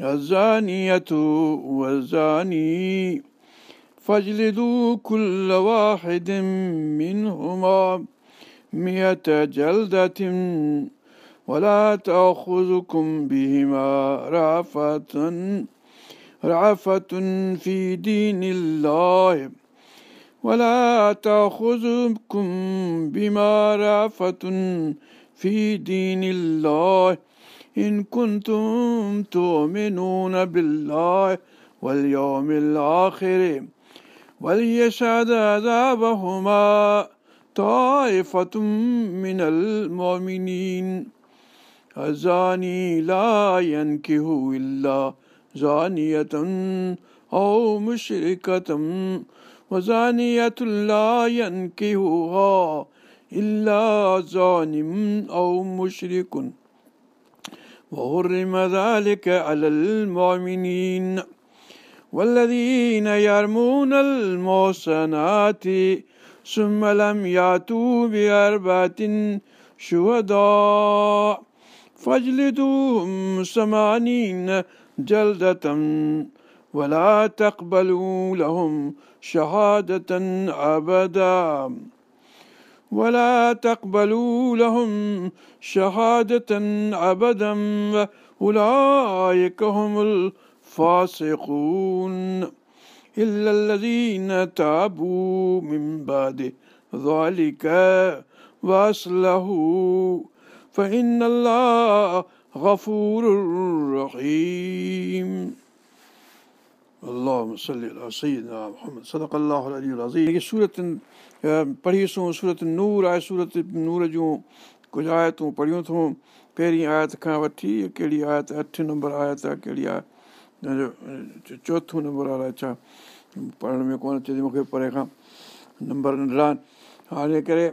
الزانية والزاني فاجلدوا كل واحد منهما مئة جلدة ولا تأخذكم بهما رعفة رعفة في دين الله ولا تأخذكم بما رعفة في دين الله إن كنتم تؤمنون بالله واليوم الآخر وليشهد عذابهما طائفة من المؤمنين الزاني لا ينكه إلا زانية أو مشركة وزانية لا ينكهها إلا زان أو مشرك وحرم ذلك على المؤمنين والذين يرمون الموسنات ثم لم يأتوا بأربعة شهداء فاجلدوهم ثمانين جلدة ولا تقبلوا لهم شهادة أبداً ولا تقبلوا لهم شهادة أبدا وأولئك هم الفاسقون إلا الذين تابوا من بعد ذلك وأصلحوا فإن الله غفور رحيم اللهم صل على سيدنا محمد صدق الله العلي العظيم سورة पढ़ीसूं सूरत नूर आहे सूरत नूर जूं कुझु आयतूं पढ़ियूं अथऊं पहिरीं आयत खां वठी कहिड़ी आयत अठ नंबर आयत आहे कहिड़ी आ चोथों नंबर वारो आहे छा पढ़ण में कोन अचे थी मूंखे परे खां नंबर नंढा हाणे करे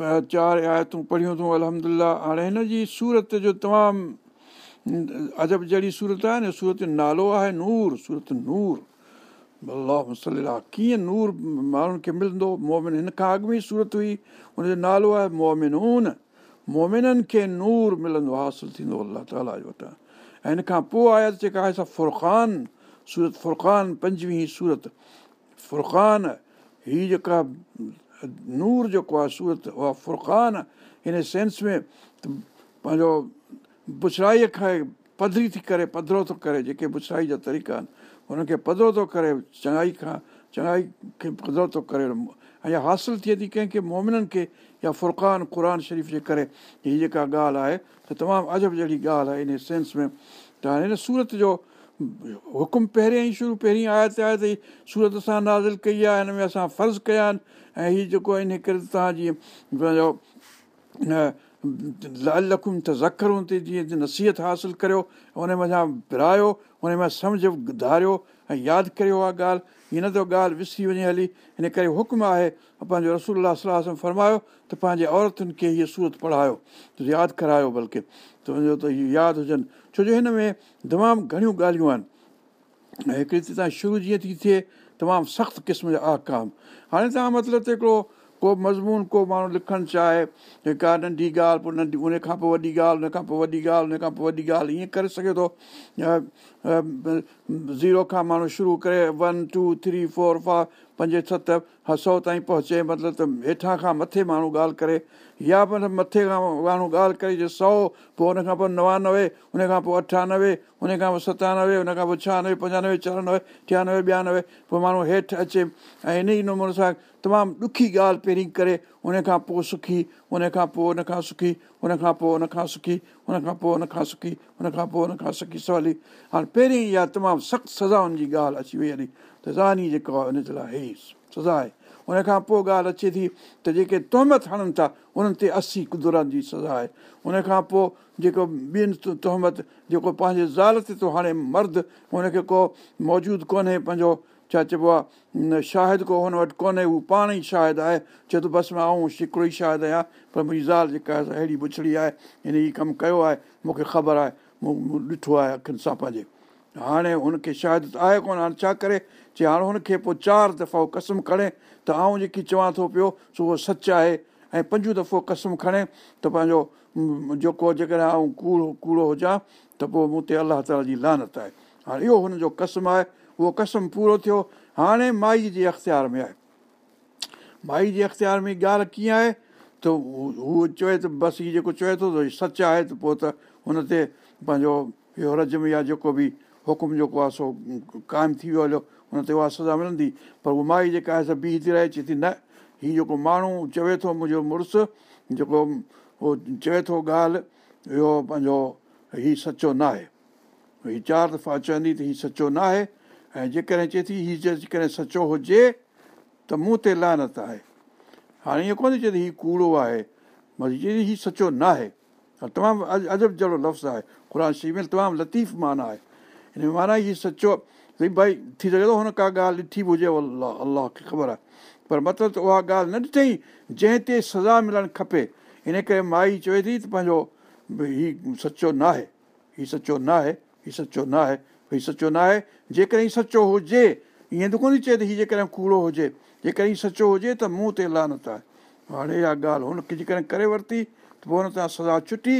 चारि आयतूं पढ़ियूं अथऊं अलहमदिल्ला हाणे हिन जी सूरत जो तमामु अजब जहिड़ी सूरत आहे न सूरत नालो आहे नूर सूरत नूर अला वसला कीअं नूर माण्हुनि खे मिलंदो मोमिन हिन खां अॻु में ई सूरत हुई हुनजो नालो आहे मोमिनून मोमिननि खे नूर मिलंदो हासिलु थींदो अलाह ताला जे वटां ऐं हिन खां पोइ आहे त जेका आहे फुरक़ान सूरत फुरक़ान पंजवीह सूरत फुरक़ान हीअ जेका नूर जेको आहे सूरत उहा फुरक़ान हिन सेंस में पंहिंजो बुछराईअ खां पधरी थी करे पधरो थो करे जेके बुछराई जा तरीक़ा आहिनि हुनखे पधो थो करे चङाई खां चङाई खे पधो थो करे ऐं हासिलु थिए थी कंहिंखे मोमिननि खे या फुरक़ान क़ुर शरीफ़ जे करे हीअ जेका ॻाल्हि आहे त तमामु अजब जहिड़ी ॻाल्हि आहे इन सेंस में त हाणे हिन सूरत जो हुकुम पहिरियां ई शुरू पहिरीं आया त आहे त हीअ सूरत असां नाज़िल कई आहे हिन में असां फ़र्ज़ु कया आहिनि ऐं हीअ जेको आहे इन करे तव्हां जीअं पंहिंजो अलखुनि त ज़खरुनि ते जीअं नसीहत हासिलु करियो हुन उनमां विरायो हुन मां सम्झ धारियो ऐं यादि करियो आहे ॻाल्हि हिन त ॻाल्हि विसरी वञे हली हिन करे हुकुम आहे पंहिंजो रसूल फ़रमायो त पंहिंजे औरतुनि खे हीअ सूरत पढ़ायो त यादि करायो बल्कि तुंहिंजो त इहे यादि हुजनि छो जो हिन में तमामु घणियूं ॻाल्हियूं आहिनि ऐं हिकिड़ी तव्हां शुरू जीअं थी थिए तमामु सख़्तु क़िस्म जा आकाम हाणे तव्हां मतिलबु त हिकिड़ो को मज़मून को माण्हू लिखणु चाहे का नंढी ॻाल्हि पोइ नंढी उनखां पोइ वॾी ॻाल्हि उन खां पोइ वॾी ॻाल्हि उन खां पोइ वॾी ॻाल्हि ईअं करे सघे थो ज़ीरो खां माण्हू शुरू करे one two three four five पंज सत हौ ताईं पहुचे मतिलबु त हेठां खां मथे माण्हू ॻाल्हि करे या मतिलबु मथे खां माण्हू ॻाल्हि करे जे सौ पोइ उन खां पोइ नवानवे उन खां पोइ अठानवे उन खां पोइ सतानवे उन खां पोइ छहानवे पंजानवे छियानवे टियानवे ॿियानवे पोइ माण्हू हेठि अचे ऐं इन ई नमूने सां तमामु ॾुखी ॻाल्हि पहिरीं करे उन खां पोइ सुखी उन खां पोइ उन खां सुखी उन खां पोइ उन खां सुखी उन खां पोइ उन खां सुखी उन खां पोइ उन खां सुखी सवली हाणे पहिरीं इहा तमामु सख़्तु सज़ाउनि जी ॻाल्हि अची वई हली त ज़ानी जेको आहे उनजे लाइ हे सज़ा आहे उन खां पोइ ॻाल्हि अचे थी त जेके तोहमत हणनि था उन्हनि ते असी कुदरत जी सज़ा आहे उन खां पोइ जेको ॿियनि तोहमत जेको पंहिंजे ज़ाल ते थो हाणे मर्द उनखे को मौजूदु कोन्हे पंहिंजो छा चइबो आहे शाहिद को हुन वटि कोन्हे हू पाण ई शाहिद आहे चए थो बसि मां आऊं हिकिड़ो ई शाहिद आहियां पर मुंहिंजी ज़ाल जेका आहे अहिड़ी बुछड़ी आहे हिन ई कमु कयो आहे मूंखे ख़बर आहे मूं ॾिठो आहे अखियुनि सां पंहिंजे हाणे हुनखे शाहिद त आहे कोन हाणे छा करे चए हाणे हुनखे पोइ चारि दफ़ा उहो कसम खणे त आउं जेकी चवां थो पियो उहो सच आहे ऐं पंजो दफ़ो कसम खणे त पंहिंजो जेको जेकॾहिं आऊं कूड़ो कूड़ो हुजां त पोइ मूं ते अलाह ताला जी लानत आहे हाणे इहो हुनजो कसम आहे उहो कसम पूरो थियो हाणे माई जे अख़्तियार में आहे माई जे अख़्तियार में ॻाल्हि कीअं आहे त हू चए त बसि हीउ जेको चए थो त सच आहे त पोइ त हुन ते पंहिंजो ॿियो रजम या जेको बि हुकुम जेको आहे सो क़ाइमु थी वियो हलियो हुन ते उहा सज़ा मिलंदी पर उहा माई जेका आहे ॿी थी रहे अचे थी न हीउ जेको माण्हू चवे थो मुंहिंजो मुड़ुसु जेको उहो चए थो ॻाल्हि इहो पंहिंजो हीउ सचो न आहे हीअ चारि दफ़ा चवंदी त हीउ सचो न आहे ऐं जेकॾहिं चए थी ही जेकॾहिं सचो हुजे त मूं ते लानत आहे हाणे ईअं कोन्ह थी चए त हीउ कूड़ो आहे मां चए थी हीउ सचो न आहे तमामु अजब जहिड़ो लफ़्ज़ु आहे क़ुर शरीफ़ में तमामु लतीफ़ माना आहे हिन में माना हीउ सचो भई थी सघे थो हुन का ॻाल्हि ॾिठी बि हुजे अलाह अलाह खे ख़बर आहे पर मतिलबु त उहा ॻाल्हि न ॾिठईं जंहिं ते सज़ा मिलणु खपे इन करे माई चवे थी त पंहिंजो भई हीउ सचो न आहे हीउ सचो न आहे हीउ सचो न आहे हीउ सचो न आहे जेकॾहिं सचो हुजे ईअं त कोन थी चए त हीअ जेकॾहिं कूड़ो हुजे जेकॾहिं सचो हुजे त मूं ते लानत आहे हाणे इहा ॻाल्हि हुनखे जेकॾहिं करे वरिती त पोइ हुन तां सदा छुटी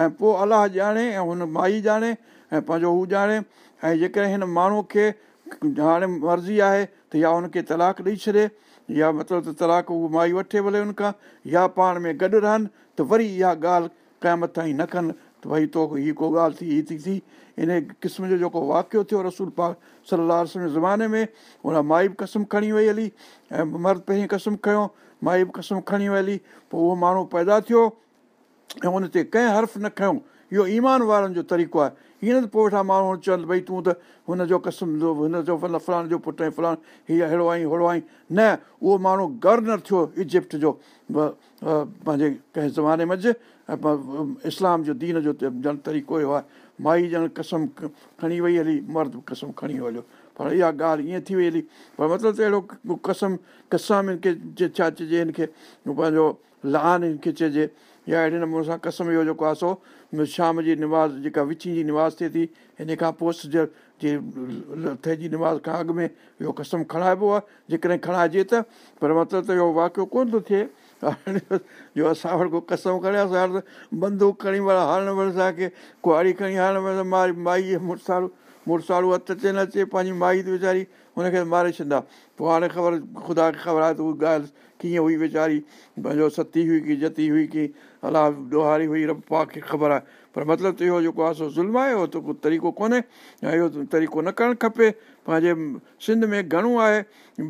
ऐं पोइ अलाह ॼाणे ऐं हुन माई ॼाणे ऐं पंहिंजो हू ॼाणे ऐं जेकॾहिं हिन माण्हूअ खे हाणे मर्ज़ी आहे त या हुनखे तलाक ॾेई छॾे या मतिलबु त तलाक उहो माई वठे भले हुनखां या पाण में गॾु रहनि त वरी इहा ॻाल्हि कंहिं मथां ई न कनि त भई तो हीअ को ॻाल्हि थी हीअ थी थी इन क़िस्म जो जेको वाक़ियो थियो रसूल पाक सलाह रसम जे ज़माने में हुन माई बि कसम खणी वई हली ऐं मर्द पहिरीं कसम खयो माई बि कसम खणी वई हली पोइ उहो माण्हू पैदा थियो ऐं उन ते कंहिं हर्फ़ न खयो इहो ईमान वारनि जो तरीक़ो आहे हीअं न त पोइ वेठा माण्हू चवनि भई तूं त हुन जो कसम जो जो पुटु ऐं फलान हीअ अहिड़ो आई अहिड़ो आई न उहो माण्हू गवर्नर थियो इजिप्ट जो पंहिंजे कंहिं ज़माने मंझि इस्लाम जो दीन जो ॼण तरीक़ो इहो आहे माई ॼण कसम खणी वई हली मर्द बि कसम खणी हलियो पर इहा ॻाल्हि ईअं थी वई हली पर मतिलबु त अहिड़ो कसम कसम हिन खे छा चइजे हिन खे पंहिंजो लान हिन खे चइजे या अहिड़े नमूने सां कसम इहो जेको आहे सो शाम जी निमाज़ जेका विची जी निमाज़ थिए थी हिन खां पोइ सिज जे लथे जी निमाज़ खां अॻु में इहो कसम खणाइबो आहे जेकॾहिं खणाइजे त पर मतिलबु त इहो वाक़ियो कोन थो थिए जो असां वटि को कसम करे बंदूक खणी मिलिया हारणु विया असांखे कुआरी खणी हारण वरी मारी माई मुड़सारू मुड़सारू हथु अचे न अचे पंहिंजी माई वीचारी हुनखे मारे छॾंदा पोइ हाणे ख़बर ख़ुदा खे ख़बर आहे त उहा ॻाल्हि कीअं हुई वीचारी पंहिंजो सती हुई की जती हुई की अलाह ॾोहारी हुई रब पा खे ख़बर आहे पर मतिलबु त इहो जेको आहे सो ज़ुल्म आहे उहो त को तरीक़ो कोन्हे ऐं इहो तरीक़ो न करणु खपे पंहिंजे सिंध में घणो आहे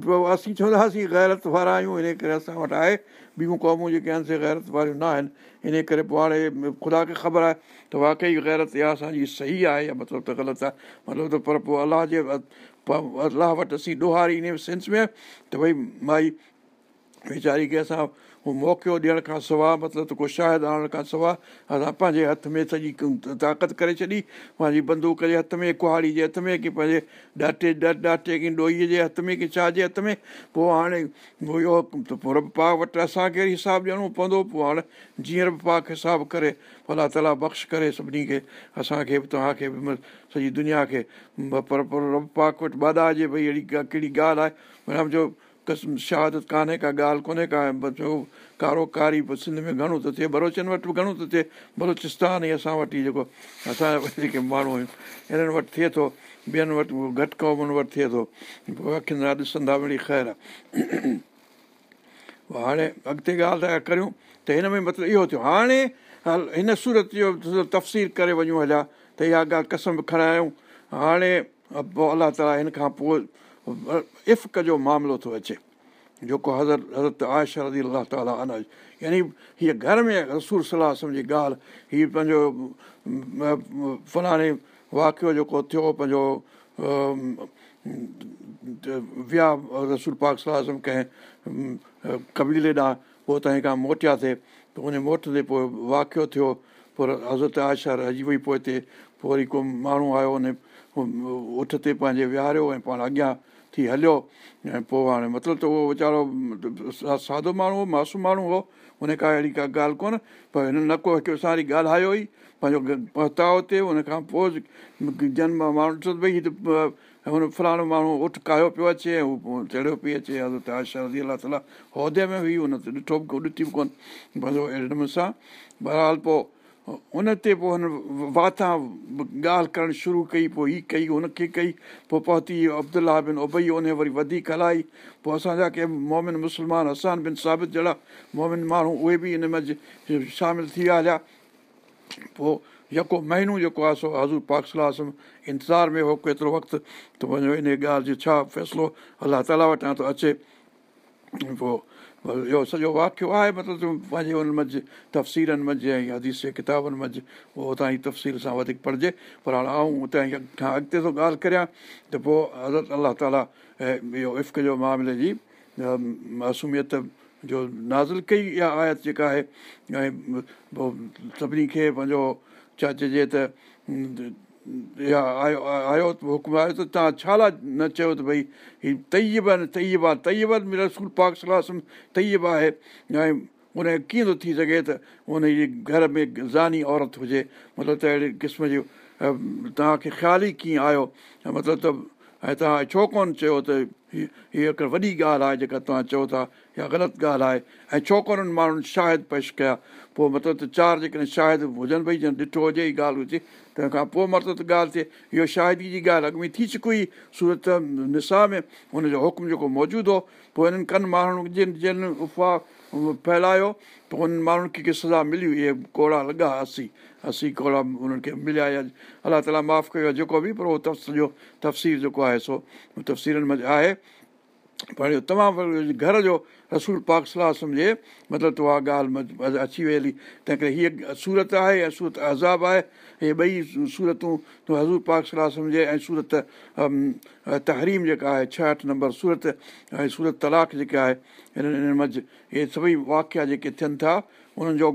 पोइ असीं चवंदा हुआसीं गैरति वारा आहियूं इन करे असां वटि आहे ॿियूं क़ौमूं जेके आहिनि से ग़ैरत वारियूं न आहिनि इन करे पोइ हाणे ख़ुदा खे ख़बर आहे त वाकई ग़ैरत इहा असांजी सही आहे या मतिलबु त ग़लति आहे मतिलबु त पर पोइ अलाह जे अलाह वटि असीं ॾोहारी इन सेंस में त भई माई वीचारी खे असां उहो मौक़ियो ॾियण खां सवाइ मतिलबु तो को शायदि आणण खां सवाइ असां पंहिंजे हथ में सॼी ताक़त करे छॾी पंहिंजी बंदूक जे हथ में कुहाड़ी जे हथ में की पंहिंजे ॾाटे ॾाटे की ॾोहीअ जे हथ में की छाजे हथ में पोइ हाणे इहो रब पाक वटि असांखे हिसाबु ॾियणो पवंदो पोइ हाणे जीअं रब पाक हिसाबु करे फला तला बख़्श करे सभिनी खे असांखे बि तव्हांखे सॼी दुनिया खे पर पर रब पाक वटि बादा हुजे भई अहिड़ी कहिड़ी ॻाल्हि आहे साम जो कसम शहादत कान्हे का ॻाल्हि कोन्हे का कारो कारी कारोकारी सिंध में घणो थो थिए बलोचन वटि बि घणो थो थिए बलोचिस्तान ई असां वटि ई जेको असां वटि जेके माण्हू आहियूं हिननि वटि थिए थो ॿियनि वटि घटि क़ौमनि वटि थिए थो पोइ अखियुनि ॾिसंदा वरी ख़ैरु आहे हाणे अॻिते ॻाल्हि करियूं त हिन में मतिलबु इहो थियो हाणे हल हिन सूरत जो तफ़सील करे वञूं हलिया त इहा ॻाल्हि कसम खणायूं हाणे पोइ अलाह ताला हिन खां पोइ इफ़क़ जो मामिलो थो अचे जेको हज़रत हज़रत आयशर अदी अलाह ताल यानी हीअ घर में रसूल सलाह जी ॻाल्हि हीअ पंहिंजो फलाणे वाक़ियो जेको थियो पंहिंजो विया रसूल पाक सलाह सम कंहिं कबीले ॾांहुं पोइ तंहिं खां मोटिया थिए त उन मोट ते पोइ वाक़ियो थियो पर हज़रत आयशर अॼु वई पोइ हिते पोइ वरी को माण्हू आयो उन उठ ते पंहिंजे विहारियो ऐं पाण अॻियां थी हलियो ऐं पोइ हाणे मतिलबु त उहो वीचारो सादो माण्हू हो मासूम माण्हू हो हुन का अहिड़ी का ॻाल्हि कोन पर हिन न को हिकु वेसार ॻाल्हायो ई पंहिंजो पहुता हुते हुन खां पोइ जनम माण्हू ॾिसो भई हुन फलाणो माण्हू उठ कायो पियो अचे ऐं पोइ चढ़ियो पई अचे अलाह ताला उहिदे में हुई हुन त ॾिठो बि को ॾिठी बि कोन पंहिंजो अहिड़े नमूने सां बहरहाल पोइ ते पोइ हुन वाता ॻाल्हि करणु शुरू कई पोइ हीअ कई हुनखे कई पोइ पहुती अब्दुला बिन उबई उन वरी वधीक हलाई पोइ असांजा के मोमिन मुस्लमान हसान बिन साबित जहिड़ा मोमिन माण्हू उहे बि में शामिलु थी विया हलिया पोइ जेको महीनो जेको आहे सो हज़ूर पाक सलाह इंतज़ार में हो केतिरो वक़्तु त वञो इन ॻाल्हि जो छा फ़ैसिलो अलाह ताला वटां थो अचे पोइ इहो सॼो वाक़ियो आहे मतिलबु पंहिंजे उन मंझि तफ़सीलनि मंझि ऐं अदीस जे किताबनि मंझि उहो उतां ई तफ़सील सां वधीक पढ़िजे पर हाणे आऊं उतां ई खां अॻिते थो ॻाल्हि करियां त पोइ हज़रत अलाह ताला ऐं इहो इफ़क़ जो मामले जी मासूमियत जो नाज़िल कई इहा आयत जेका आहे ऐं पोइ सभिनी खे पंहिंजो छा चइजे त आयो आयो हुकुम आयो त त त त तव्हां छा न चयो त भई ही न तयब आहे तयब तयबनि स्कूल पाक स्लास तयब आहे ऐं उन कीअं थो थी सघे त उनजी घर में ज़ानी औरत हुजे मतिलबु त अहिड़े क़िस्म जो तव्हांखे ख़्यालु ई कीअं आयो मतिलबु त ऐं तव्हां छो कोन चयो त हीअ हीअ हिक वॾी ॻाल्हि आहे जेका तव्हां चओ था इहा ग़लति ॻाल्हि आहे ऐं छो कोन कोन्हनि माण्हुनि शाहिद पेश कया पोइ मतिलबु त चारि जेकॾहिं शायदि हुजनि भई ॼणु ॾिठो हुजे ई ॻाल्हि हुजे तंहिंखां पोइ मतिलबु त ॻाल्हि थिए इहो शाहिदी जी ॻाल्हि अॻु में थी चुकी हुई सूरत निसाह में हुनजो हुकुम जेको मौजूदु हो पोइ हिननि कनि माण्हुनि जिन जिन उफ़ा फैलायो पोइ उन माण्हुनि खे की सज़ा मिली इहे कोड़ा लॻा असी असी कोड़ा उन्हनि खे मिलिया या अलाह ताला माफ़ु कयो जेको बि पर उहो त सॼो तफ़सील जेको आहे सो तफ़सीरनि में आहे पर इहो तमामु घर जो रसूल पाक सलाह सम्झे मतिलबु त उहा ॻाल्हि अची वई हली तंहिं करे हीअ सूरत आहे ऐं सूरत अज़ाब आहे इहे ॿई सूरतूं त हज़ूल पाक सलाह सम्झे ऐं सूरत तहरीम जेका आहे छह अठ नंबर सूरत ऐं सूरत तलाक जेका आहे हिननि मंझि इहे सभई वाकिया जेके थियनि था उन्हनि जो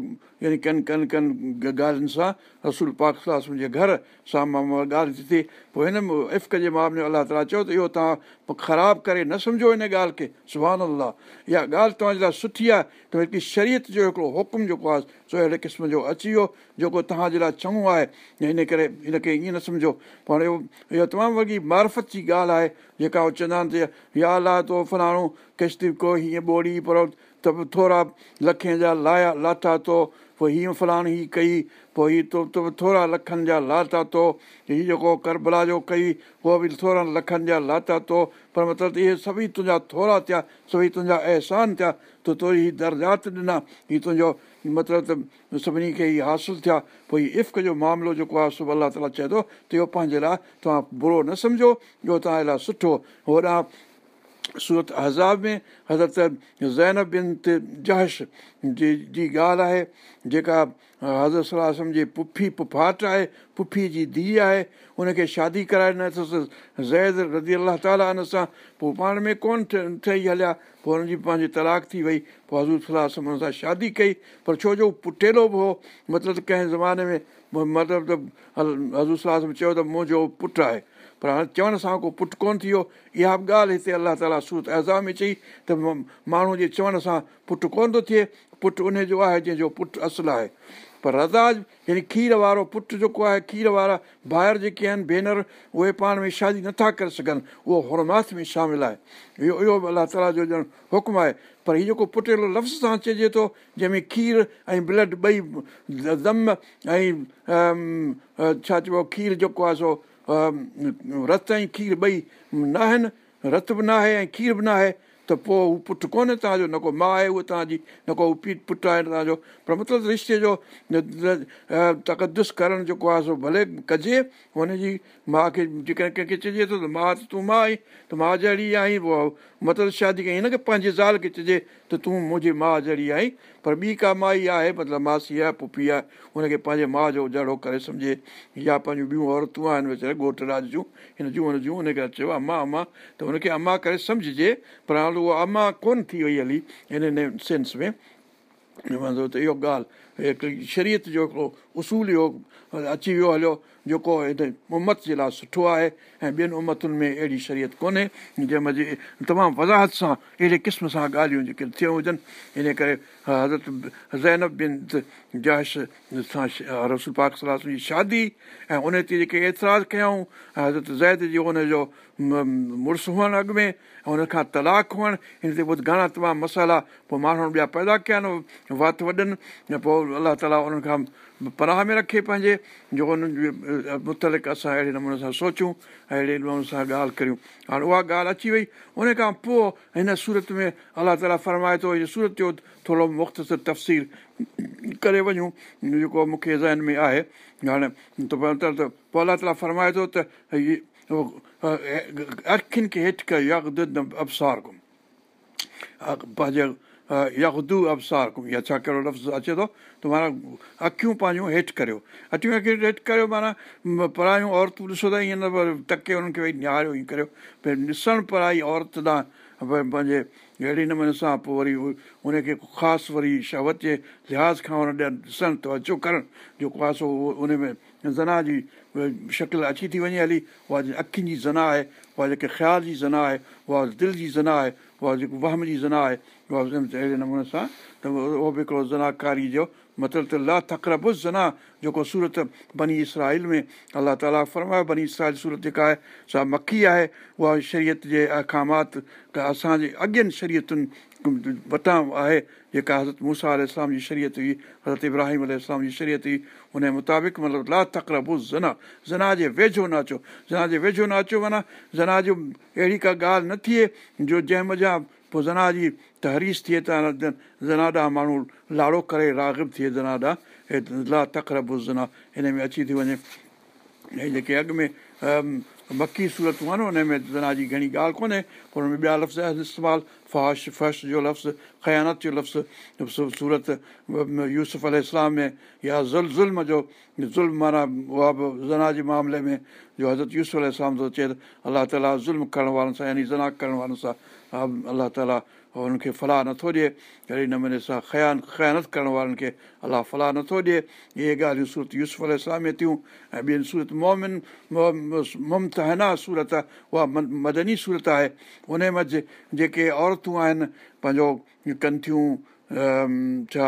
यानी कनि कनि कनि ॻाल्हियुनि सां रसूल पाक पाकासे घर सां ॻाल्हि थी थिए पोइ हिन इफ़क़ जे मामले अलाह ताला चयो त इहो तव्हां ख़राबु करे न सम्झो हिन ॻाल्हि खे सुभाणे अलाह इहा ॻाल्हि तव्हांजे लाइ सुठी आहे त हिकिड़ी शरीयत जो हिकिड़ो हुकुम जेको आहे सो अहिड़े क़िस्म जो अची वियो जेको तव्हांजे लाइ चङो आहे हिन करे हिनखे ईअं न सम्झो पर इहो इहो तमामु वॾी मारफत जी ॻाल्हि आहे जेका उहे चवंदा आहिनि त या अलाह तो फलाणो किश्ती को हीअं ॿोड़ी पर त बि थोरा लखे जा लाया लाथा थो पोइ हीअं फलाण हीअ कई पोइ हीअ तो त बि थोरा लखनि जा लाथा थो हीअ जेको करबला जो कई उहो बि थोरा लखनि जा लाथा थो पर मतिलबु इहे सभई तुंहिंजा थोरा थिया सभई तुंहिंजा अहसान थिया त तूं हीअ दर्जात ॾिना हीअ तुंहिंजो मतिलबु त सभिनी खे हीअ हासिलु थिया पोइ हीअ इफ़क़ जो मामिलो जेको आहे सुबुह अलाह ताला चए थो त इहो पंहिंजे लाइ तव्हां बुरो न सम्झो इहो तव्हांजे लाइ सुठो होॾां सूरत हज़ाब में हज़रत ज़ैनब बिन ते जश जी ॻाल्हि आहे जेका हज़रत सलाहु सम जे पुफी पुफाट आहे पुफी जी धीउ आहे उनखे शादी कराए न अथसि ज़ैद रज़ी अलाह ताली हुन सां पोइ पाण में कोन ठही हलिया पोइ हुनजी पंहिंजी तलाक थी वई पोइ हज़ूर सलाहु हुन सां शादी कई पर छो जो पुटेलो बि हो मतिलबु कंहिं ज़माने में मतिलबु त हज़ूर सलाहु चयो त मुंहिंजो पुटु आहे पर हाणे चवण सां को पुटु कोन्ह थी वियो इहा बि ॻाल्हि हिते अलाह ताला सूरत ऐज़ा में चई त माण्हूअ जे चवण सां पुटु कोन थो थिए पुटु उनजो आहे जंहिंजो पुटु असुलु आहे पर रज़ा यानी खीर वारो पुटु जेको आहे खीर वारा ॿाहिरि जेके आहिनि भेनर उहे पाण में शादी नथा करे सघनि उहो हुरमास में शामिलु आहे इहो इहो बि अलाह ताला जो ॼण हुकुमु आहे पर हीउ जेको पुटियल लफ़्ज़ सां अचेजे थो जंहिंमें खीर ऐं ब्लड ॿई दम ऐं छा चइबो खीर जेको आहे सो रत ऐं खीर ॿई न आहिनि रत बि न आहे ऐं खीर बि न आहे त पोइ हू पुटु कोन्हे तव्हांजो न को माउ आहे उहा तव्हांजी न को पीउ पुटु आहे तव्हांजो पर मतिलबु रिश्ते जो तकदुस करणु जेको आहे सो भले कजे हुनजी माउ खे जेकॾहिं कंहिंखे चइजे थो त माउ त तूं माउ आहीं त माउ जहिड़ी आहीं पोइ मतिलबु शादी कई हिनखे पंहिंजी ज़ाल खे चइजे त तूं मुंहिंजी माउ जहिड़ी आहीं पर ॿी का माई आहे मतिलबु मासी आहे पुफी आहे हुनखे पंहिंजे माउ जो जहिड़ो करे सम्झे या पंहिंजियूं ॿियूं औरतूं आहिनि वीचारे ॻोठ राज जूं हिन जूं हुन जूं हुनखे अचेव अमा अमा त हुनखे अमा करे सम्झजे पर हाणे उहा अमा कोन थी वई हली हिन सेंस में त इहो ॻाल्हि हिकिड़ी शरीयत जो हिकिड़ो उसूल इहो अची वियो हलियो जेको हेॾे उमत जे लाइ सुठो आहे ऐं ॿियनि उमतुनि में अहिड़ी शरीयत कोन्हे जंहिं मज़े तमामु वज़ाहत सां अहिड़े क़िस्म सां ॻाल्हियूं जेके थियूं हुजनि इन करे हज़रत ज़ैनब बिन जाइश सां रसूल पाक सलाह जी शादी ऐं उन ते जेके एतिराज़ कयऊं हज़रत ज़ैद जो हुनजो मुड़ुसु हुअणु अॻु में ऐं हुनखां तलाक हुअणु हिन ते ॿुध घणा तमामु मसाला पोइ माण्हू ॿिया पैदा कया आहिनि वात वॾनि ऐं पोइ अलाह ताला उन्हनि खां पराह में रखे पंहिंजे जो उन्हनि जो मुतलिक़ असां अहिड़े नमूने सां सोचूं अहिड़े नमूने सां ॻाल्हि करियूं हाणे उहा ॻाल्हि अची वई उन खां पोइ हिन सूरत में अलाह ताला फ़रमाए थो इहो सूरत जो थोरो मुख़्तसिर तफ़सील करे वञूं जेको मूंखे ज़हन में आहे हाणे त पोइ अलाह ताला फ़रमाए थो त अखियुनि खे हेठि कयो अबसार पंहिंजे यहदू अबसार या छा कहिड़ो लफ़्ज़ अचे थो त माना अखियूं पंहिंजूं हेठि करियो अखियूं अखियूं हेठि करियो माना परायूं औरतूं ॾिसो त ईअं न टके हुननि खे भई निहारियो ईअं करियो भई ॾिसणु पराई औरत ॾांहुं भई पंहिंजे अहिड़े नमूने सां पोइ वरी उनखे ख़ासि वरी शहवत जे लिहाज़ खां वरी ॾियणु ॾिसणु त चो करणु जेको आहे सो उन में ज़ना जी शकिल अची थी वञे हली उहा अखियुनि जी ज़ना आहे उहा जेके ख़्याल जी ज़ना आहे उहा दिलि जी जना आहे उहा जेको वहम जी जना आहे उहा अहिड़े नमूने सां त उहो बि हिकिड़ो ज़नाकारी जो मतिलबु त ला तक़रबुस ज़ना जेको सूरत बनी इसराल में अलाह ताला फरमायो बनी इसराइल सूरत जेका आहे सा मखी आहे उहा शरीयत जे अहकामात असांजे अॻियनि शरीयतुनि वटां आहे जेका हज़रत मूसा अल जी शरीयत हुई हज़रत इब्राहिम अल जी शरीयत हुई हुनजे मुताबिक़ मतिलबु ला तक़रबुस ज़ना ज़ना जे वेझो न अचो ज़ना जे वेझो न अचो माना ज़ना जो अहिड़ी का ॻाल्हि न थिए जो जंहिं मज़ा पोइ ज़ना जी तहरीस थिए त ज़ना माण्हू लाड़ो करे रागिब थिए ज़ना ला तखर पुज़ना हिन में अची थी वञे ऐं जेके अॻु में मकी सूरतूं आहिनि हुन में ज़ना जी घणी ॻाल्हि कोन्हे पर हुन में ॿिया लफ़्ज़ आहिनि इस्तेमालु फर्श फर्श जो लफ़्ज़ु ख़्यानत जो लफ़्ज़ सूरत यूसुफ़ इस्लाम में या ज़ुल ज़ुल्म जो ज़ुल्म माना उहा बि ज़ना जे मामले में जो हज़रत यूसुफ़ इस्लाम थो चए त अल्ला ताली ज़ुल्म करण वारनि सां यानी करण वारनि सां अलाह उन्हनि खे फलाह नथो ॾिए अहिड़े नमूने सां ख़यान ख़यानत करण वारनि खे अलाह फलाह नथो ॾिए इहे ॻाल्हियूं सूरत यूस में थियूं ऐं ॿियनि सूरत मोमिन मुमतहना सूरत उहा मदनी सूरत आहे हुन मंझि जेके औरतूं आहिनि पंहिंजो कनि थियूं छा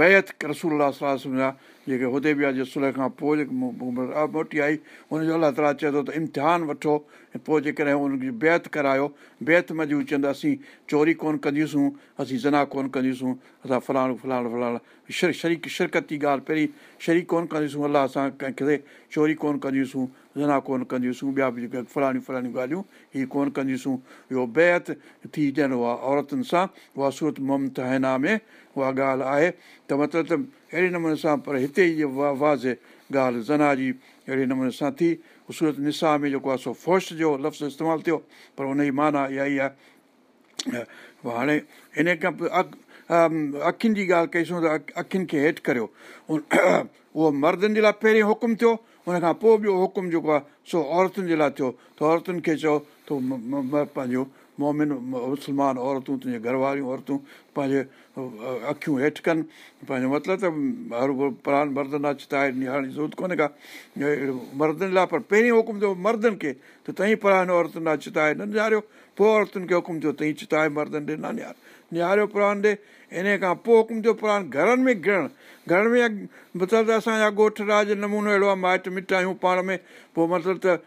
बैत रसूल आहे जेके उदय बि अॼु सुलह खां पोइ जेके मोटी आई हुनजो अलाह ताला चए थो त इम्तिहान वठो ऐं पोइ जेकॾहिं हुनजी बैत करायो बैत में मू चवंदा असीं चोरी कोन कंदियूंसूं असीं ज़ना कोन कंदियूंसूं असां फलाण फलाण फलाण शर शरी शिरकती ॻाल्हि पहिरीं छरी कोन कंदियूं अलाह असां कंहिंखे चोरी कोन कंदियूंसूं ज़ना कोन कंदियूंसूं ॿिया बि जेके फलाणी फलाणियूं ॻाल्हियूं हीअ कोन कंदियूंसूं इहो बैत थी ॼनि आहे औरतुनि सां उहा सूरत मुमतहना में उहा ॻाल्हि आहे त मतिलबु त अहिड़े नमूने सां पर हिते इहा वा वाज़ ॻाल्हि ज़ना जी अहिड़े नमूने सां थी सूरत निसाह में जेको आहे सो फोश जो लफ़्ज़ इस्तेमालु थियो पर उन जी माना इहा ई आहे हाणे इन खां पोइ अखियुनि जी ॻाल्हि कईसीं त अखियुनि खे हेठि करियो उहो मर्दनि जे लाइ पहिरीं हुकुमु थियो हुन खां पोइ ॿियो हुकुम जेको आहे सो औरतुनि जे लाइ थियो त औरतुनि खे चओ त पंहिंजो मोमिन मुस्लमान औरतूं तुंहिंजे घर वारियूं औरतूं पंहिंजे अख़ियूं हेठि कनि पंहिंजो मतिलबु त हर पुराण मर्दनि त आहे निहारण जी ज़रूरत कोन्हे का मर्दनि लाइ पर पहिरीं हुकुम थियो मर्दनि खे त तई पर औरतुनि लाइ चिताए न निहारियो पोइ औरतुनि खे हुकुम थियो तई चिताए मर्दनि ॾे न निहारियो निहारियो पुराण ॾे इन खां पोइ हुकुम थियो पुराण घरनि में घणनि घरनि में मतिलबु त असांजा ॻोठ राज नमूनो अहिड़ो आहे माइट मिट आहियूं पाण में पोइ मतिलबु त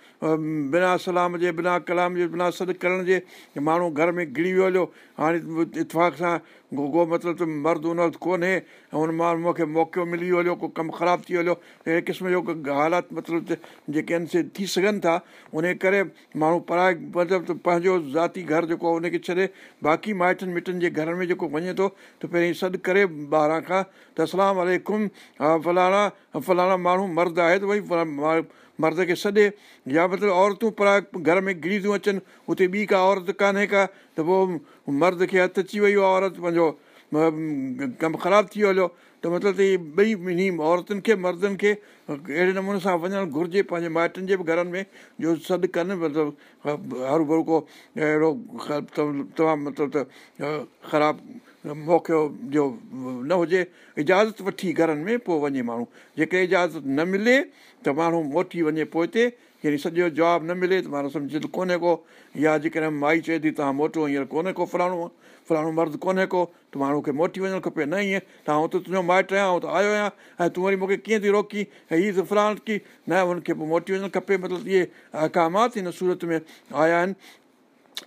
बिना सलाम जे बिना कलाम जे बिना सॾु करण जे माण्हू घर में घिरी वियो हलियो हाणे इतफ़ाक़ सां गोगो मतिलबु त मर्द उन मर्द कोन्हे हुन माण्हू मूंखे मौक़ो मिली वियो हलियो को कमु ख़राबु थी वियो अहिड़े क़िस्म जो हालात मतिलबु त जेके आहिनि से थी सघनि था उन करे माण्हू पराए मतिलबु त पंहिंजो ज़ाती घरु जेको आहे उनखे छॾे बाक़ी माइटनि मिटनि जे घर में जेको वञे थो त पहिरीं सॾु करे ॿाहिरां खां त असलाम असलु फलाणा फलाणा माण्हू मर्द आहे त भई मर्द खे सॾे या मतिलबु औरतूं पराए घर में गिरी थियूं अचनि हुते ॿी का औरत कान्हे का त पोइ मर्द खे हथु अची वई आहे औरत पंहिंजो कमु ख़राबु थी वियो हलियो त मतिलबु त इहे ॿई इन्ही औरतुनि खे मर्दनि खे अहिड़े नमूने सां वञणु घुरिजे पंहिंजे माइटनि जे बि घरनि में जो सॾु कनि मतिलबु हर भरू को अहिड़ो तव्हां मतिलबु त ख़राबु मौक़ो जो न हुजे इजाज़त वठी घरनि में पोइ वञे माण्हू जेके इजाज़त न मिले त माण्हू मोटी वञे पोइ हिते यानी सॼो जवाबु न मिले त माना सम्झ कोन्हे को या जेकॾहिं माई चए थी तव्हां मोटो हींअर कोन्हे को फलाणो फलाणो मर्द कोन्हे को त माण्हू खे मोटी वञणु खपे न ईअं त तुंहिंजो माइटु आहियां उहो त आयो आहियां ऐं तूं वरी मूंखे कीअं थी रोकी ऐं हीअ त फलाण की न हुनखे पोइ मोटी वञणु खपे मतिलबु इहे अकामात हिन सूरत में आया आहिनि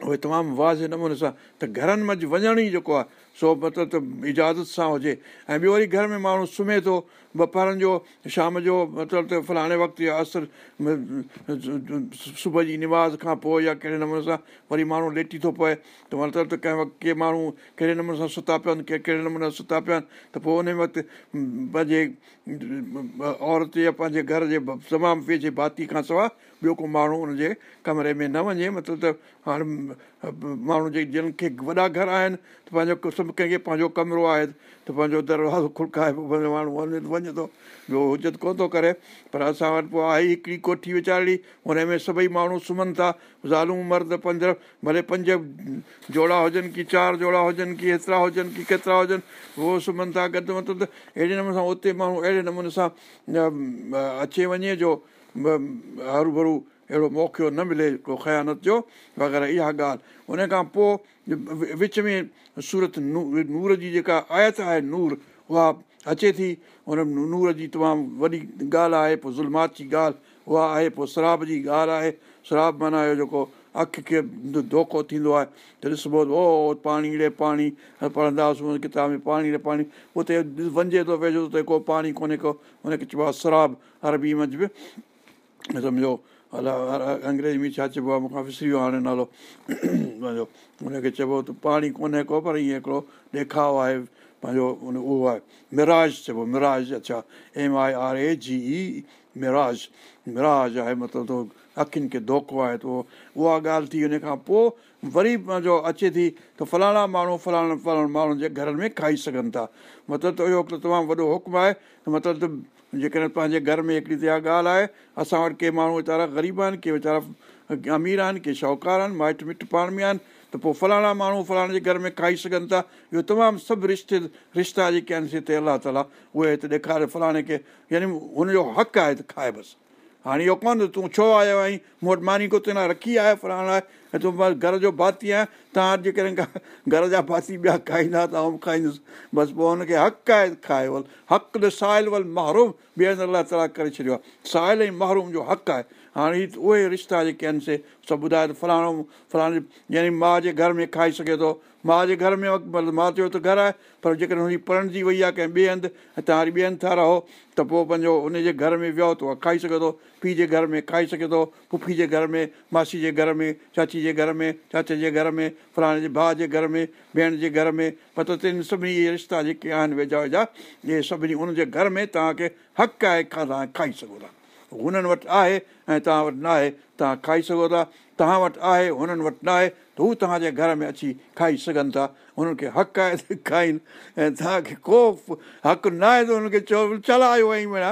उहे तमामु वाज़े नमूने सां त घरनि मंझि वञण ई जेको आहे सो मतिलबु त इजाज़त सां हुजे ऐं ॿियो वरी घर में माण्हू सुम्हे थो वपारनि जो शाम जो मतिलबु त फलाणे वक़्तु या असर सुबुह जी निमाज़ खां पोइ या कहिड़े नमूने सां वरी माण्हू लेटी थो पए त मतिलबु त कंहिं वक़्तु के माण्हू कहिड़े नमूने सां सुता पिया आहिनि के कहिड़े नमूने सां सुता पिया आहिनि त पोइ उन वक़्तु पंहिंजे औरत या पंहिंजे घर जे तमामु वेझे भाती खां सवाइ ॿियो को माण्हू उनजे कमरे में न वञे मतिलबु त हाणे माण्हू जे जंहिंखे वॾा घर आहिनि त पंहिंजो कंहिंखे पंहिंजो कमिरो आहे त पंहिंजो दरवाज़ो खुड़काए पोइ खुलकाए वरी थो ॿ हुज कोन थो करे पर असां वटि पोइ आई हिकिड़ी कोठी वीचारी हुन में सभई माण्हू सुम्हनि था ज़ालू मर्द पंज भले पंज जोड़ा हुजनि की चारि जोड़ा हुजनि की एतिरा हुजनि की केतिरा हुजनि उहो सुम्हनि था गदम अहिड़े नमूने सां उते माण्हू अहिड़े नमूने सां अचे वञे जो हरू भरू अहिड़ो मौक़ियो न मिले को ख़्यानत जो वग़ैरह इहा ॻाल्हि उनखां पोइ विच में सूरत नूर नूर जी जेका आयत आहे नूर उहा अचे थी हुन नूर जी तमामु वॾी ॻाल्हि आहे पोइ ज़ुल्मात जी ॻाल्हि उहा आहे पोइ शराब जी ॻाल्हि आहे शराब माना इहो जेको अखि खे धोखो थींदो आहे त ॾिसिबो ओ पाणी रे पाणी पढ़ंदा हुआसीं किताब में पाणी रे पाणी उते वञिजे थो वेझो उते को पाणी कोन्हे को हुनखे चइबो आहे शराब अरबी मंझि बि सम्झो अलाए अंग्रेज़ में छा चइबो आहे मूंखां विसरी वियो आहे हाणे नालो पंहिंजो हुनखे चइबो त पाणी कोन्हे को पर ईअं हिकिड़ो ॾेखाव आहे पंहिंजो उन उहो आहे मिराज चइबो मिराज अच्छा M I R A G E mirage mirage आहे मतिलबु थो अखियुनि खे धोखो आहे त उहा ॻाल्हि थी उन खां पोइ वरी पंहिंजो अचे थी त फलाणा माण्हू फलाणा फलाणा माण्हुनि जे घरनि में खाई सघनि था मतिलबु त इहो हिकिड़ो तमामु वॾो हुकुमु आहे मतिलबु त जेकॾहिं पंहिंजे घर में हिकिड़ी त इहा ॻाल्हि आहे असां वटि के माण्हू वीचारा ग़रीब आहिनि के वीचारा अमीर आहिनि के शाहूकार आहिनि माइट मिट पाण में आहिनि त पोइ फलाणा माण्हू फलाणे जे घर में खाई सघनि था इहो तमामु सभु रिश्ते रिश्ता जेके आहिनि हिते अलाह ताला उहे हिते ॾेखारे फलाणे खे यानी हुनजो हक़ु आहे त खाए बसि हाणे इहो कोन तूं छो आयो आहीं मूं वटि मानी कोते न रखी आहे फलाणा आहे ऐं तूं मां घर जो भाती आहियां तव्हां अॼु अॼुकॾहिं घर जा भाती ॿिया खाईंदा त आउं खाईंदुसि बसि पोइ हुनखे हक़ु आहे खाए वल हक़ु त सायल वल महरूम ॿिए हंधि लाइ तड़ाक करे छॾियो आहे साहिल ऐं महरूम जो हक़ु आहे हाणे उहे रिश्ता जेके आहिनि से सभु ॿुधायो त फलाणो फलाणे यानी माउ जे घर में खाई सघे थो माउ जे घर में मतिलबु माउ चयो त घरु आहे पर जेकॾहिं हुनजी परणजी वई आहे कंहिं ॿिए हंधि ऐं तव्हां वरी ॿिए हंधि था रहो त पोइ पंहिंजो उनजे घर में वियो त उहा खाई सघे थो पीउ जे घर में खाई सघे थो पुफी जे घर में मासी जे घर में चाची जे घर में चाचे जे घर में फलाणे जे भाउ जे घर में भेण जे घर में मतिलबु त हिन सभिनी इहे रिश्ता जेके आहिनि वेझा वेझा इहे सभिनी उनजे घर में तव्हांखे हक़ु आहे तव्हां खाई सघो था हुननि वटि आहे ऐं तव्हां वटि न आहे तव्हां खाई सघो था तव्हां वटि आहे हुननि वटि न आहे हू तव्हांजे घर में अची खाई सघनि था उन्हनि खे हक़ आहे खाइनि ऐं तव्हांखे को हक़ु न आहे त हुनखे चओ चलायो आयो आई महीना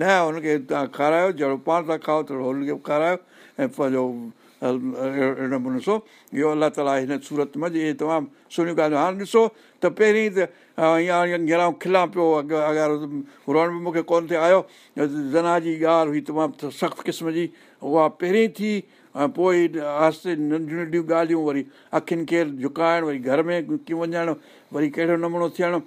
न हुनखे तव्हां खारायो जहिड़ो पाण था खाओ थोरो हुनखे खारायो ऐं पंहिंजो अहिड़े नमूने सो इहो अलाह ताला हिन सूरत में इहे तमामु सुहिणियूं ॻाल्हियूं हाणे ॾिसो त पहिरीं त हीअं ग्रहूं खिलां पियो अगरि रोअण बि मूंखे कोन थिए आयो ज़ना जी ॻाल्हि हुई तमामु सख़्तु क़िस्म जी उहा पहिरीं थी ऐं पोइ आहिस्ते नंढियूं नंढियूं ॻाल्हियूं वरी अखियुनि खे झुकाइणु वरी घर में कीअं वञणु वरी कहिड़ो नमूनो थियणु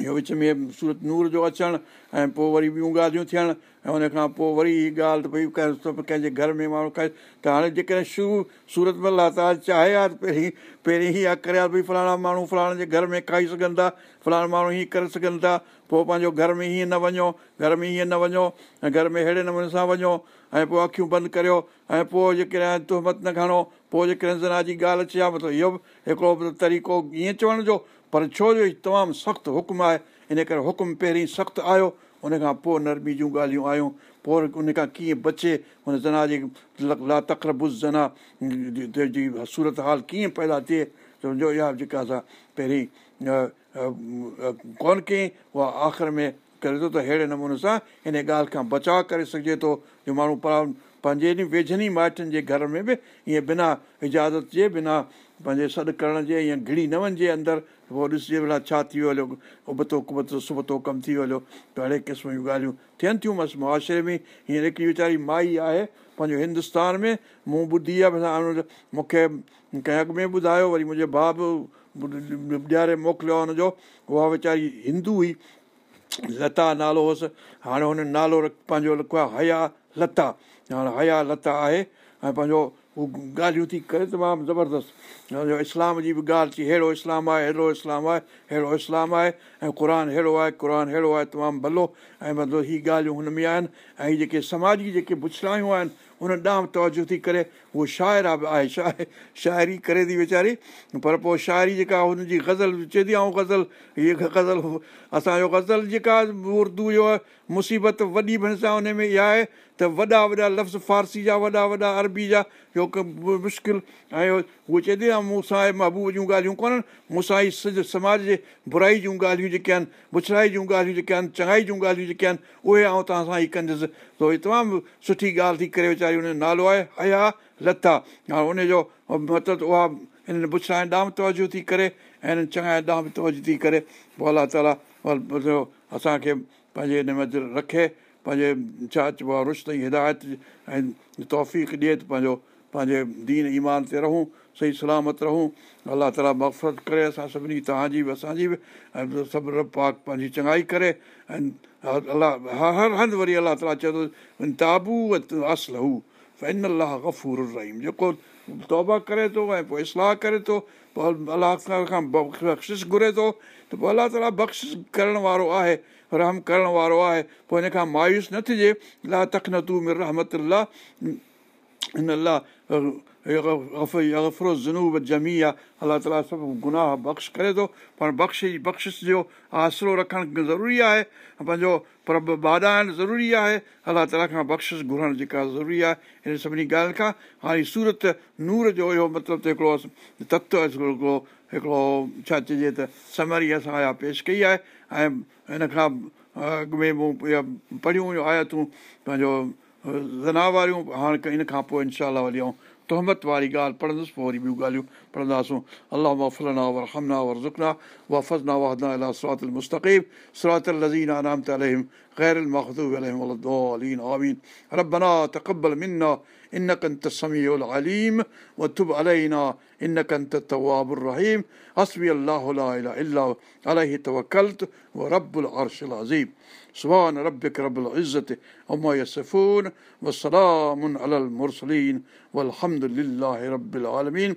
इहो विच में सूरत नूर जो अचणु ऐं पोइ वरी ॿियूं ॻाल्हियूं थियणु ऐं उनखां पोइ वरी हीअ ॻाल्हि त भई कंहिं कंहिंजे घर में माण्हू खाए त हाणे जेकॾहिं शुरू सूरत में महिल ताल चाहे आहे त पहिरीं पहिरीं हीअं अकरिया भई फलाणा माण्हू फलाणे जे घर में खाई सघनि था फलाणा माण्हू हीअं करे सघनि था पोइ पंहिंजो घर में हीअं न वञो घर में हीअं न वञो ऐं घर में अहिड़े नमूने सां वञो ऐं पोइ अखियूं बंदि करियो ऐं पोइ जेकॾहिं तुहमत न खणो पोइ जेकॾहिं ज़रा जी ॻाल्हि अचे आहे मतिलबु इहो बि हिकिड़ो तरीक़ो ईअं चवण जो पर छो जो ई तमामु सख़्तु हुकुम आहे इन करे हुकुम पहिरीं सख़्तु आयो उन खां पोइ नरमी जूं ॻाल्हियूं आयूं पोइ उन खां कीअं बचे हुन ज़ना जी ला तकरबुज़ ज़ना जी सूरत हाल कीअं पैदा थिए त इहा जेका असां पहिरीं कोन कयईं उहा आख़िरि में करे थो त अहिड़े नमूने सां हिन ॻाल्हि खां बचाव करे सघिजे थो जो माण्हू पाण पंहिंजे वेझनि ई माइटनि जे घर में बि ईअं बिना इजाज़त जे बिना पंहिंजे सॾु करण जे या घिड़ी न वञिजे अंदरि पोइ ॾिसिजे भला छा थी वियो हलियो उबतो कुबतो सुबतो कमु थी वियो हलियो त अहिड़े क़िस्म जूं ॻाल्हियूं थियनि थियूं मसि मुआशिरे में हींअर हिकिड़ी वीचारी माई आहे पंहिंजो हिंदुस्तान में मूं ॿुधी आहे मूंखे कंहिं अॻु में ॿुधायो वरी मुंहिंजे भाउ बि ॾियारे मोकिलियो आहे हुनजो उहा वीचारी हिंदू हुई लता नालो हुअसि हाणे हुन नालो पंहिंजो लिखो आहे हया लता हाणे हया लता आहे ऐं पंहिंजो हू ॻाल्हियूं थी करे तमामु ज़बरदस्तु हुन इस्लाम जी बि ॻाल्हि थी अहिड़ो इस्लाम आहे अहिड़ो इस्लाम आहे अहिड़ो इस्लाम आहे ऐं क़ुर अहिड़ो आहे क़ुर अहिड़ो आहे तमामु भलो ऐं मतिलबु हीअ ॻाल्हियूं हुन में आहिनि ऐं जेके समाजी जेके बुछड़ायूं आहिनि हुन ॾांहुं तवजो थी करे उहो शाइर आहे शाइ शाइरी करे थी वीचारी पर पोइ शाइरी जेका हुनजी गज़ल चए थी ऐं गज़ल इहे गज़ल असांजो गज़ल जेका उर्दू जो मुसीबत वॾी भरिसां हुन में इहा आहे त वॾा वॾा लफ़्ज़ फारसी जा वॾा वॾा अरबी जा जो मुश्किल ऐं उहे चवंदी आहे मूंसां महबूब जूं ॻाल्हियूं कोन मूंसां ई सॼे समाज जे बुराई जूं ॻाल्हियूं जेके आहिनि बुछड़ाई जूं ॻाल्हियूं जेके आहिनि चङाई जूं ॻाल्हियूं जेके आहिनि उहे आऊं तव्हां सां ई कंदुसि उहो तमामु सुठी ॻाल्हि थी करे वीचारी हुनजो नालो आहे हया लथा ऐं हुनजो मतिलबु उहा हिननि भुछां ॾांहुं बि तवजो थी करे ऐं हिननि चङा ॾांहुं बि तवजो थी करे पोइ अलाह ताला असांखे पंहिंजे हिन में रखे पंहिंजे छा चइबो आहे रुश ताईं हिदायत ऐं तौफ़ीक ॾिए त पंहिंजो पंहिंजे दीन ईमान ते रहूं सही सलामत रहूं अलाह ताला मफ़रत करे असां सभिनी तव्हांजी बि असांजी बि ऐं सभु रब पाक पंहिंजी चङाई करे ऐं अलाह हर हंधि वरी अलाह ताला चए थो ताबू असल हू फैन अलाह खां फूर रहीम जेको तौबा करे थो ऐं पोइ इस्लाह करे थो पोइ अलाह खां बख़्शिश घुरे थो त पोइ अलाह ताला बख़्शिश करण वारो आहे रहम करणु वारो आहे पोइ हिन खां मायूस न थीजे अलाह तख रहमत इन लाइ जनूब जमी आहे अलाह ताला सभु गुनाह बख़्श करे थो पर बख़्श जी बख़्शिश जो आसिरो रखणु ज़रूरी आहे पंहिंजो प्रभ बदाइणु ज़रूरी आहे अलाह ताला खां बख़्शिश घुरणु जेका ज़रूरी आहे हिन सभिनी ॻाल्हि खां हाणे सूरत नूर जो इहो मतिलबु त हिकिड़ो तत्व हिकिड़ो हिकिड़ो छा चइजे त समरी असां इहा पेश कई आहे ऐं हिन खां अॻु में मूं पढ़ियूं आया तूं पंहिंजो ज़ना वारियूं हाणे इन खां पोइ इनशा वली आऊं तहमत वारी ॻाल्हि पढ़ंदुसि पोइ वरी ॿियूं ॻाल्हियूं पढ़ंदासूं अलाह फलना वर हमनावर वफ़ज़ना वहदना अला सरातक़ीब सरातीना नाम तल غير المغضوب عليهم ولا الضالين آمين ربنا تقبل منا إنك أنت السميع العليم وتب علينا إنك أنت التواب الرحيم حسبي الله لا إله إلا عليه توكلت ورب العرش العظيم سبحان ربك رب العزة عما يصفون وسلام على المرسلين والحمد لله رب العالمين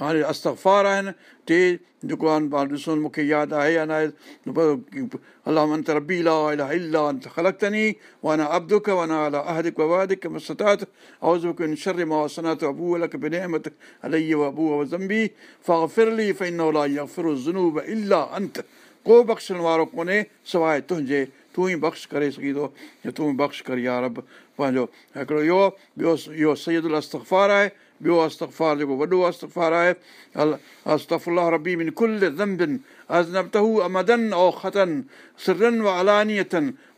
हाणे अस्तफ़ार आहिनि टे जेको आहे पाण ॾिसो मूंखे यादि आहे अलामुखा को बख़्शण वारो कोन्हे सवाइ तुंहिंजे तू ई बख़्श करे सघी थो या तूं बख़्श करी यारु पंहिंजो हिकिड़ो इहो ॿियो इहो सैदुस्तार आहे ॿियो इस्तफार जेको वॾो इस्तफार आहे अस्तफ़ुल्ला रबी मिन कुल ज़म्बिन أذنبته أمدا أو خطا سرا وعلانية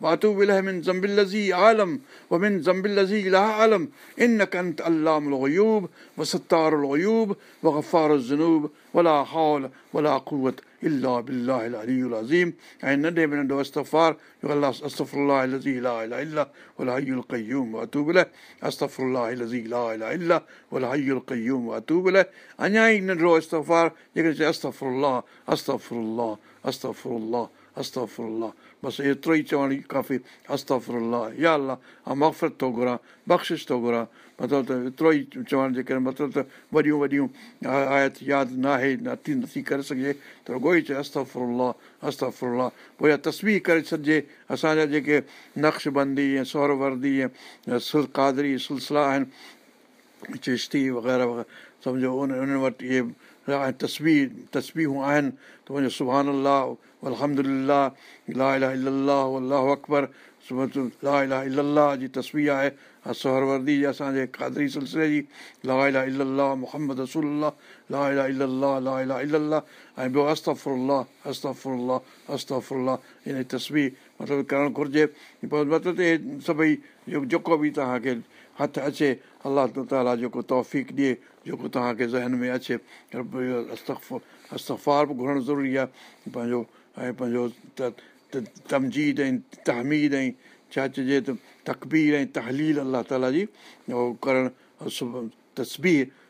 وأتوب إليه من ذنب الذي أعلم ومن ذنب الذي لا أعلم إنك أنت علام الغيوب وستار الغيوب وغفار الذنوب ولا حول ولا قوة إلا بالله العلي العظيم أي ندعي من عنده استغفار يقول الله أستغفر الله الذي لا إله إلا والحي القيوم وأتوب إليه أستغفر الله الذي لا إله إلا والحي القيوم وأتوب إليه أنا أي ندعو استغفار يقول أستغفر الله أستغفر अफ़र अस्तफुर अस्तफुरल्लाह बसि एतिरो ई चवण ई काफ़ी अस्तफुरल्ला या अलाह ऐं मफ़्फ़त थो घुरां बख़्शिश थो घुरां मतिलबु त एतिरो ई चवण जे करे मतिलबु त वॾियूं वॾियूं आयत यादि न नाहे नथी नथी करे सघिजे त ई चए अस्तफुर अस्तफुरल्ला पोइ या तस्वीर करे छॾिजे असांजा जेके नक्शबंदी ऐं सहुर वर्दी ऐं सुल क़ादरी सिलसिला आहिनि चिश्ती वग़ैरह वग़ैरह सम्झो उन उन्हनि वटि इहे ऐं तस्वी तूं आहिनि त मुंहिंजो सुबानल अलहमदला ला ला लह अकबर सुबुह ला जी तस्वी आहे ऐं जी असांजे कादरी सिलसिले जी ला ला इलाह रसूल ला ला ला ला ऐं ॿियो अस्तफुलाह अस्तफरला अस्तफुलाह इन जी मतिलबु करणु घुरिजे पर मतिलबु सभई जेको बि तव्हांखे हथु अचे अलाह ताला जेको तौफ़ ॾिए जेको तव्हांखे ज़हन में अचे अस्तफ़ार बि घुरणु ज़रूरी आहे पंहिंजो ऐं पंहिंजो तमजीद ऐं तहमीद ऐं छा चइजे त तक़बीर ऐं तहलील अलाह ताला जी उहो करणु तस्बीर